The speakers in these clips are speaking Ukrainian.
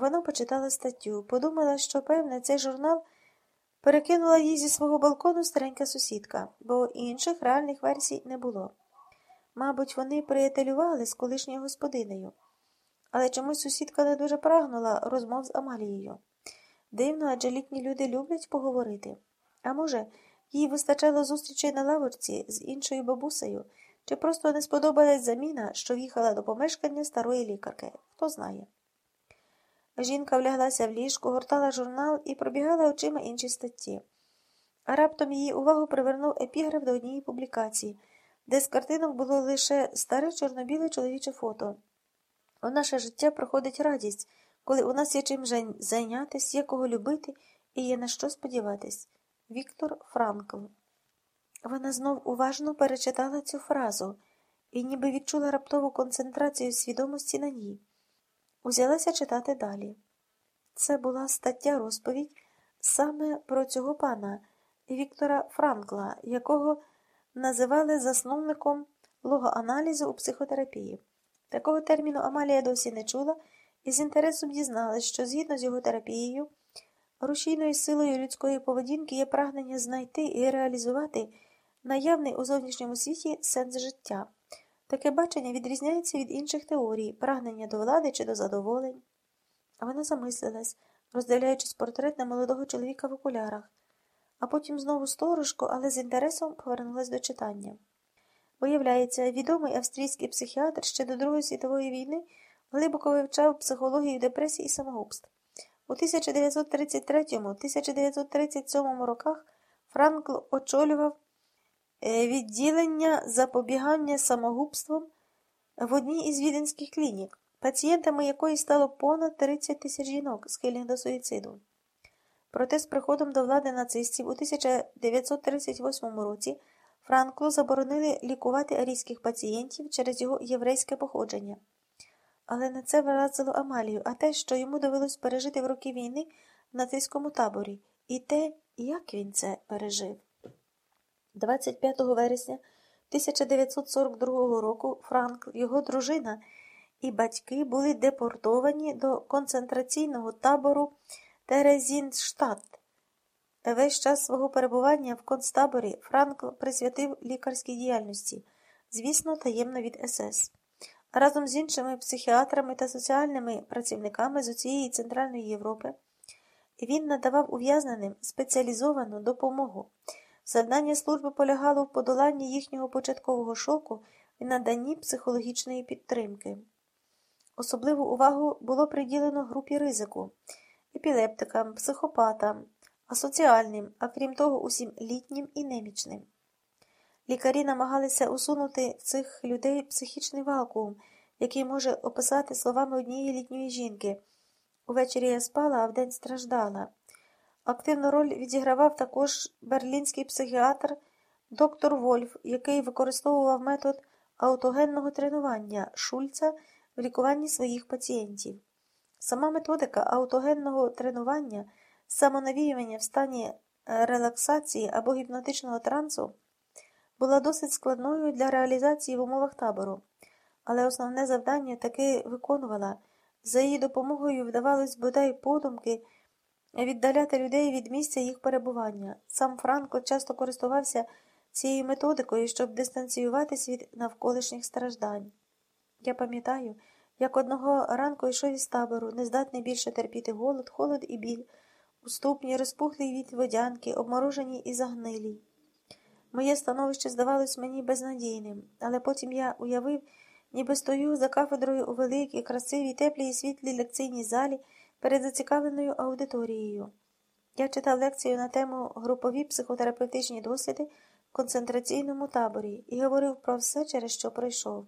Вона почитала статтю, подумала, що, певне, цей журнал перекинула їй зі свого балкону старенька сусідка, бо інших реальних версій не було. Мабуть, вони приятелювали з колишньою господинею, але чомусь сусідка не дуже прагнула розмов з Амалією. Дивно, адже літні люди люблять поговорити. А може, їй вистачало зустрічей на лавочці з іншою бабусею, чи просто не сподобалась заміна, що в'їхала до помешкання старої лікарки, хто знає. Жінка вляглася в ліжку, гортала журнал і пробігала очима інші статті. А раптом її увагу привернув епіграф до однієї публікації, де з картинок було лише старе чорно-біле чоловіче фото. У наше життя проходить радість, коли у нас є чим зайнятись, є кого любити і є на що сподіватись. Віктор Франкл. Вона знов уважно перечитала цю фразу і ніби відчула раптову концентрацію свідомості на ній. Узялася читати далі. Це була стаття розповідь саме про цього пана Віктора Франкла, якого називали засновником логоаналізу у психотерапії. Такого терміну Амалія досі не чула і з інтересом дізналась, що згідно з його терапією, рушійною силою людської поведінки є прагнення знайти і реалізувати наявний у зовнішньому світі сенс життя. Таке бачення відрізняється від інших теорій, прагнення до влади чи до задоволень. Вона замислилась, роздивляючись портрет на молодого чоловіка в окулярах, а потім знову сторожко, але з інтересом повернулась до читання. Виявляється, відомий австрійський психіатр ще до Другої світової війни глибоко вивчав психологію депресії і самогубств. У 1933-1937 роках Франкл очолював відділення запобігання самогубством в одній із віденських клінік, пацієнтами якої стало понад 30 тисяч жінок, схильних до суїциду. Проте з приходом до влади нацистів у 1938 році Франклу заборонили лікувати арійських пацієнтів через його єврейське походження. Але не це вразило Амалію, а те, що йому довелось пережити в роки війни в нацистському таборі, і те, як він це пережив. 25 вересня 1942 року Франк, його дружина і батьки були депортовані до концентраційного табору Терезінштадт. Весь час свого перебування в концтаборі Франкл присвятив лікарській діяльності, звісно, таємно від СС. Разом з іншими психіатрами та соціальними працівниками з усієї Центральної Європи він надавав ув'язненим спеціалізовану допомогу. Завдання служби полягало в подоланні їхнього початкового шоку і наданні психологічної підтримки. Особливу увагу було приділено групі ризику епілептикам, психопатам, асоціальним, а крім того, усім літнім і немічним. Лікарі намагалися усунути цих людей психічний вакуум, який може описати словами однієї літньої жінки. Увечері я спала, а вдень страждала. Активну роль відігравав також берлінський психіатр доктор Вольф, який використовував метод аутогенного тренування Шульца в лікуванні своїх пацієнтів. Сама методика аутогенного тренування, самонавіювання в стані е, релаксації або гіпнотичного трансу була досить складною для реалізації в умовах табору, але основне завдання таки виконувала. За її допомогою вдавалось бодай подумки віддаляти людей від місця їх перебування. Сам Франко часто користувався цією методикою, щоб дистанціюватись від навколишніх страждань. Я пам'ятаю, як одного ранку йшов із табору, нездатний більше терпіти голод, холод і біль, уступні, розпухлі від водянки, обморожені і загнилі. Моє становище здавалось мені безнадійним, але потім я уявив, ніби стою за кафедрою у великій, красивій, теплій і світлій лекційній залі перед зацікавленою аудиторією. Я читав лекцію на тему групові психотерапевтичні досліди в концентраційному таборі і говорив про все, через що пройшов.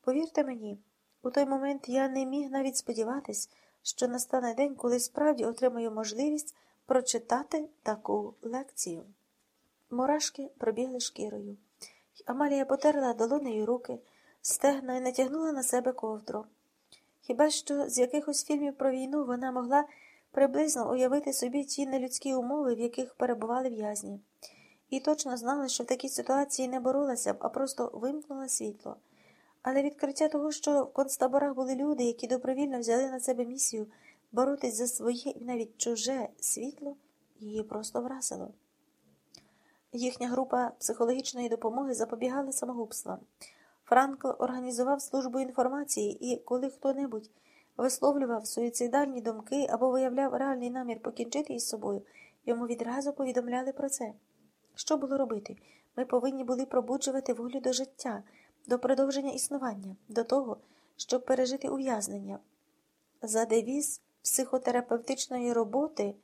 Повірте мені, у той момент я не міг навіть сподіватись, що настане день, коли справді отримаю можливість прочитати таку лекцію. Мурашки пробігли шкірою. Амалія потерла долонею руки, стегна і натягнула на себе ковдру. Хіба що з якихось фільмів про війну вона могла приблизно уявити собі ті нелюдські умови, в яких перебували в'язні, і точно знала, що в такій ситуації не боролася б, а просто вимкнула світло. Але відкриття того, що в концтаборах були люди, які добровільно взяли на себе місію боротись за своє і навіть чуже світло її просто вразило. Їхня група психологічної допомоги запобігала самогубствам. Франкл організував службу інформації, і коли хто-небудь висловлював суїцидальні думки або виявляв реальний намір покінчити із собою, йому відразу повідомляли про це. Що було робити? Ми повинні були пробуджувати волю до життя, до продовження існування, до того, щоб пережити ув'язнення. За девіз психотерапевтичної роботи.